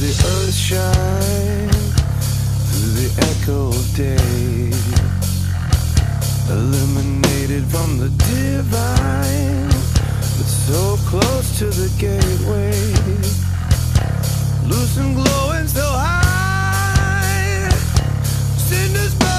the earth shine through the echo of day, illuminated from the divine, but so close to the gateway, loose and glowing so high, cinders.